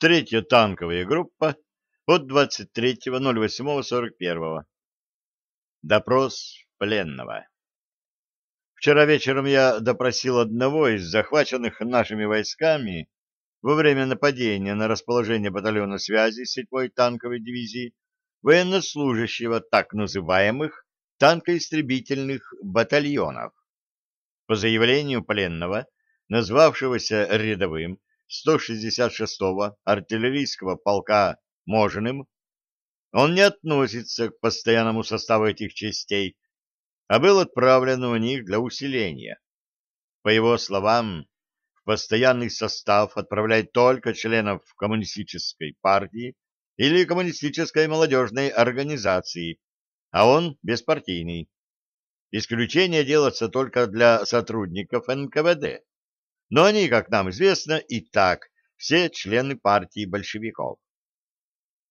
Третья танковая группа от 23.08.41. Допрос пленного. Вчера вечером я допросил одного из захваченных нашими войсками во время нападения на расположение батальона связи 7-й танковой дивизии военнослужащего так называемых танкоистребительных батальонов. По заявлению пленного, назвавшегося рядовым 166-го артиллерийского полка Можиным, он не относится к постоянному составу этих частей, а был отправлен у них для усиления. По его словам, в постоянный состав отправляют только членов коммунистической партии или коммунистической молодежной организации, а он беспартийный. Исключение делается только для сотрудников НКВД. Но они, как нам известно, и так все члены партии большевиков.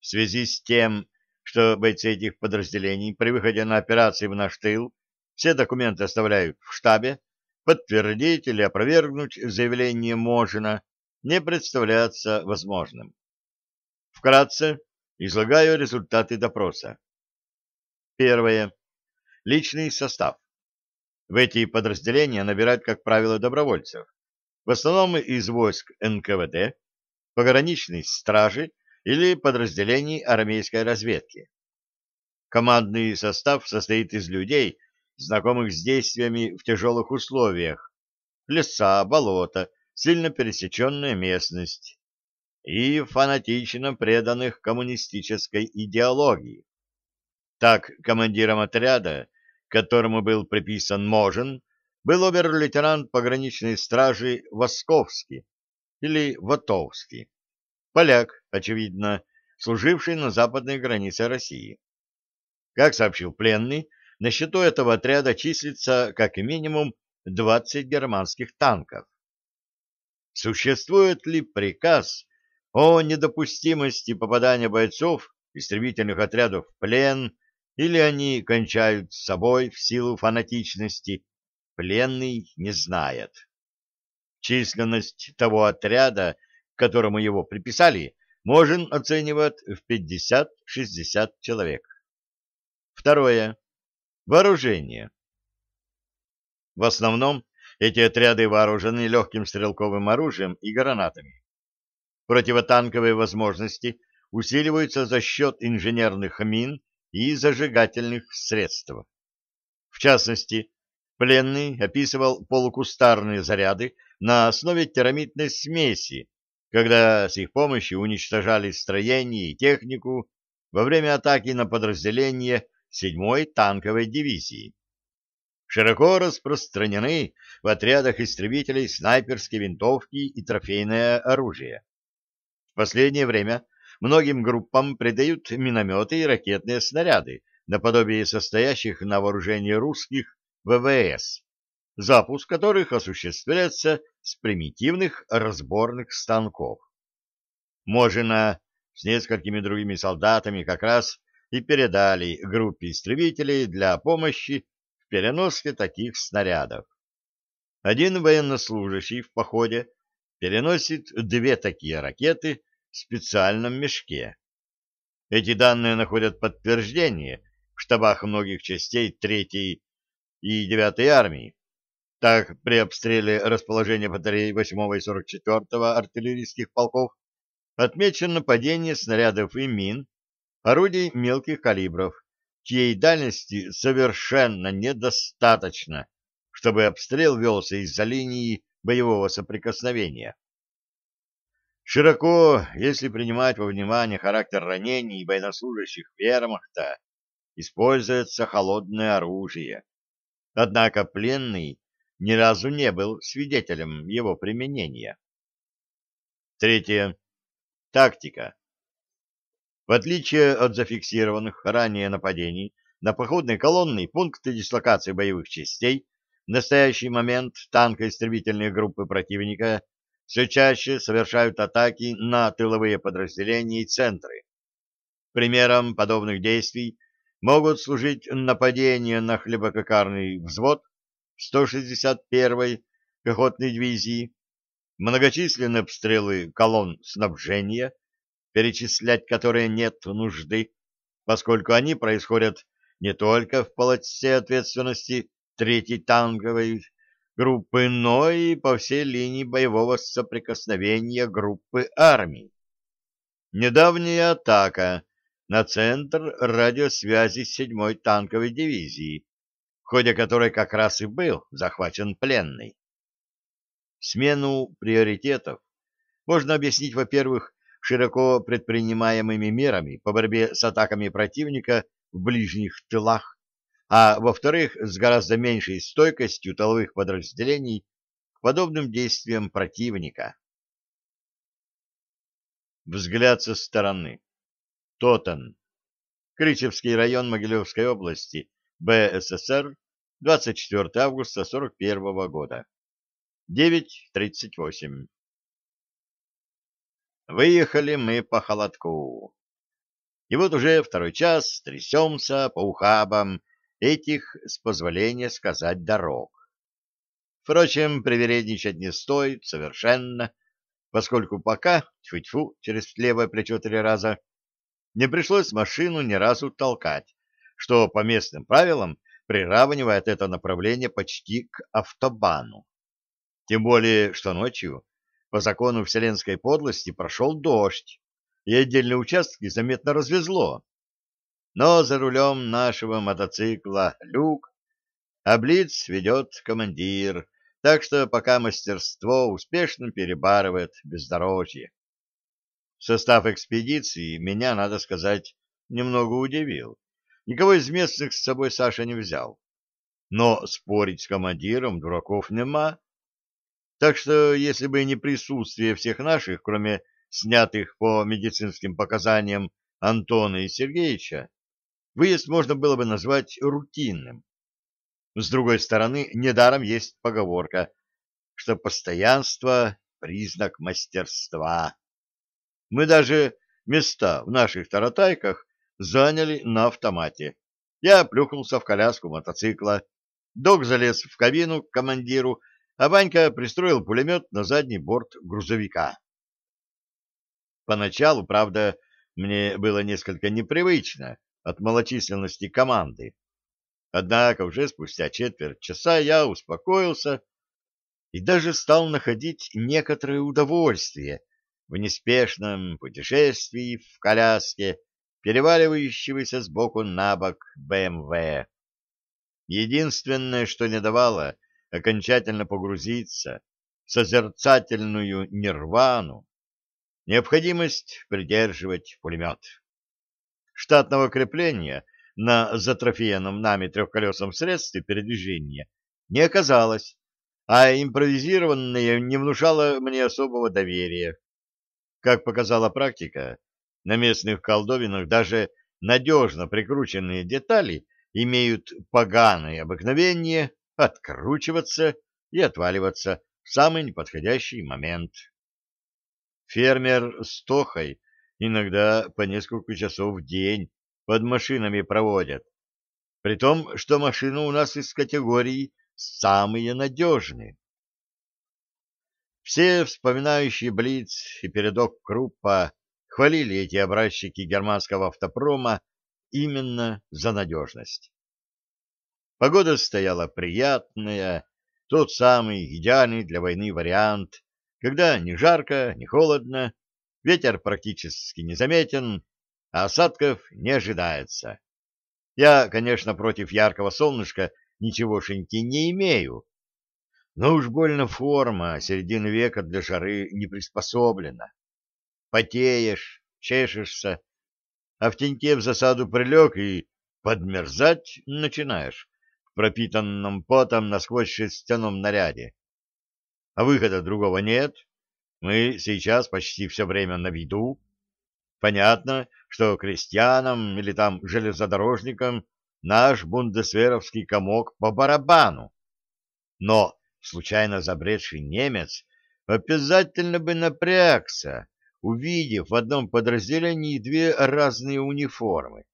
В связи с тем, что бойцы этих подразделений при выходе на операции в наш тыл все документы оставляют в штабе, подтвердить или опровергнуть заявление Можина не представляется возможным. Вкратце излагаю результаты допроса. Первое. Личный состав. В эти подразделения набирают, как правило, добровольцев. В основном из войск НКВД, пограничной стражи или подразделений армейской разведки. Командный состав состоит из людей, знакомых с действиями в тяжелых условиях. Леса, болота, сильно пересеченная местность и фанатично преданных коммунистической идеологии. Так, командиром отряда, которому был приписан Можен, был обер-лейтенант пограничной стражи Восковский или Вотовский, поляк, очевидно, служивший на западной границе России. Как сообщил пленный, на счету этого отряда числится как минимум 20 германских танков. Существует ли приказ о недопустимости попадания бойцов истребительных отрядов в плен, или они кончают с собой в силу фанатичности, пленный не знает. Численность того отряда, которому его приписали, можно оценивать в 50-60 человек. Второе. Вооружение. В основном эти отряды вооружены легким стрелковым оружием и гранатами. Противотанковые возможности усиливаются за счет инженерных мин и зажигательных средств. В частности, пленный описывал полукустарные заряды на основе терамитной смеси, когда с их помощью уничтожали строение и технику во время атаки на подразделение 7-й танковой дивизии. Широко распространены в отрядах истребителей снайперские винтовки и трофейное оружие. В последнее время многим группам придают минометы и ракетные снаряды, наподобие состоящих на вооружении русских ВВС, запуск которых осуществляется с примитивных разборных станков. Можина с несколькими другими солдатами как раз и передали группе истребителей для помощи в переноске таких снарядов. Один военнослужащий в походе переносит две такие ракеты в специальном мешке. Эти данные находят подтверждение в штабах многих частей 3-й и 9-й армии. Так, при обстреле расположения батарей 8 и 44 артиллерийских полков отмечено падение снарядов и мин, орудий мелких калибров, чьей дальности совершенно недостаточно, чтобы обстрел велся из-за линии боевого соприкосновения. Широко, если принимать во внимание характер ранений военнослужащих вермахта, используется холодное оружие. Однако пленный ни разу не был свидетелем его применения. Третье. Тактика. В отличие от зафиксированных ранее нападений на походные колонны и пункты дислокации боевых частей, в настоящий момент танкоистребительные группы противника все чаще совершают атаки на тыловые подразделения и центры. Примером подобных действий могут служить нападения на хлебококарный взвод 161-й пехотной дивизии, многочисленные обстрелы колонн снабжения, перечислять которые нет нужды, поскольку они происходят не только в полосе ответственности третьей танковой группы, но и по всей линии боевого соприкосновения группы армий. Недавняя атака на центр радиосвязи 7-й танковой дивизии, в ходе которой как раз и был захвачен пленный. Смену приоритетов можно объяснить, во-первых, широко предпринимаемыми мерами по борьбе с атаками противника в ближних тылах, а во-вторых, с гораздо меньшей стойкостью тыловых подразделений к подобным действиям противника. Взгляд со стороны. Тотен. Кричевский район Могилевской области, БССР, 24 августа 41 года. 9.38. Выехали мы по холодку. И вот уже второй час трясемся по ухабам этих, с позволения сказать, дорог. Впрочем, привередничать не стоит совершенно, поскольку пока, тьфу-тьфу, через левое плечо три раза, не пришлось машину ни разу толкать, что по местным правилам приравнивает это направление почти к автобану. Тем более, что ночью по закону вселенской подлости прошел дождь, и отдельные участки заметно развезло. Но за рулем нашего мотоцикла люк, а блиц ведет командир, так что пока мастерство успешно перебарывает бездорожье. Состав экспедиции меня, надо сказать, немного удивил. Никого из местных с собой Саша не взял. Но спорить с командиром дураков нема. Так что, если бы не присутствие всех наших, кроме снятых по медицинским показаниям Антона и Сергеевича, выезд можно было бы назвать рутинным. С другой стороны, недаром есть поговорка, что постоянство — признак мастерства. Мы даже места в наших таратайках заняли на автомате. Я плюхнулся в коляску мотоцикла, док залез в кабину к командиру, а Ванька пристроил пулемет на задний борт грузовика. Поначалу, правда, мне было несколько непривычно от малочисленности команды. Однако уже спустя четверть часа я успокоился и даже стал находить некоторое удовольствие в неспешном путешествии в коляске, переваливающегося сбоку на бок БМВ. Единственное, что не давало окончательно погрузиться в созерцательную нирвану, необходимость придерживать пулемет. Штатного крепления на затрофеянном нами трехколесном средстве передвижения не оказалось, а импровизированное не внушало мне особого доверия. Как показала практика, на местных колдовинах даже надежно прикрученные детали имеют поганое обыкновение откручиваться и отваливаться в самый неподходящий момент. Фермер с Тохой иногда по несколько часов в день под машинами проводят, при том, что машины у нас из категории самые надежные. Все вспоминающие Блиц и передок Круппа хвалили эти образчики германского автопрома именно за надежность. Погода стояла приятная, тот самый идеальный для войны вариант, когда ни жарко, ни холодно, ветер практически незаметен, а осадков не ожидается. Я, конечно, против яркого солнышка ничегошеньки не имею, но уж больно форма середины века для жары не приспособлена. Потеешь, чешешься, а в теньке в засаду прилег и подмерзать начинаешь в пропитанном потом насквозь шерстяном наряде. А выхода другого нет. Мы сейчас почти все время на виду. Понятно, что крестьянам или там железнодорожникам наш бундесверовский комок по барабану. Но случайно забредший немец обязательно бы напрягся, увидев в одном подразделении две разные униформы.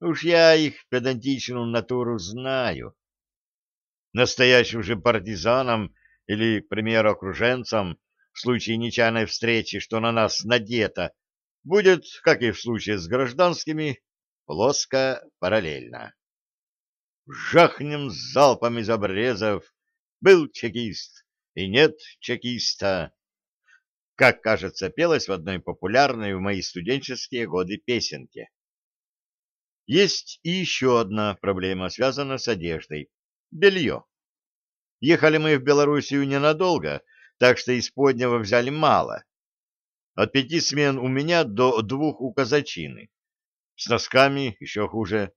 Уж я их педантичную натуру знаю. Настоящим же партизанам или, к примеру, окруженцам в случае нечаянной встречи, что на нас надето, будет, как и в случае с гражданскими, плоско параллельно. Жахнем залпом из обрезов. Был чекист и нет чекиста. Как, кажется, пелось в одной популярной в мои студенческие годы песенке. Есть и еще одна проблема, связанная с одеждой. Белье. Ехали мы в Белоруссию ненадолго, так что из поднего взяли мало. От пяти смен у меня до двух у казачины. С носками еще хуже.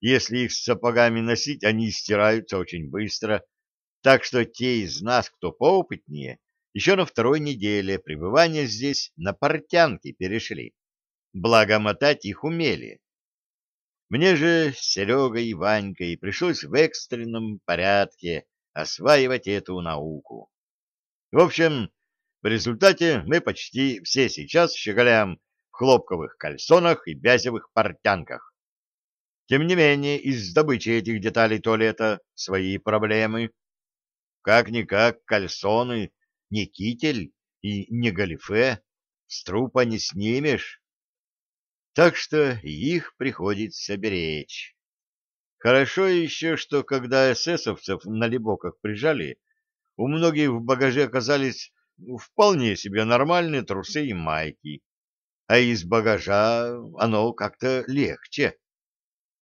Если их с сапогами носить, они стираются очень быстро. Так что те из нас, кто поопытнее, еще на второй неделе пребывания здесь на портянки перешли. Благо мотать их умели. Мне же с Серегой и Ванькой пришлось в экстренном порядке осваивать эту науку. В общем, в результате мы почти все сейчас щеголяем в хлопковых кальсонах и бязевых портянках. Тем не менее, из добычи этих деталей туалета свои проблемы. Как-никак кальсоны не китель и не галифе, с трупа не снимешь так что их приходится беречь. Хорошо еще, что когда эсэсовцев на лебоках прижали, у многих в багаже оказались вполне себе нормальные трусы и майки, а из багажа оно как-то легче.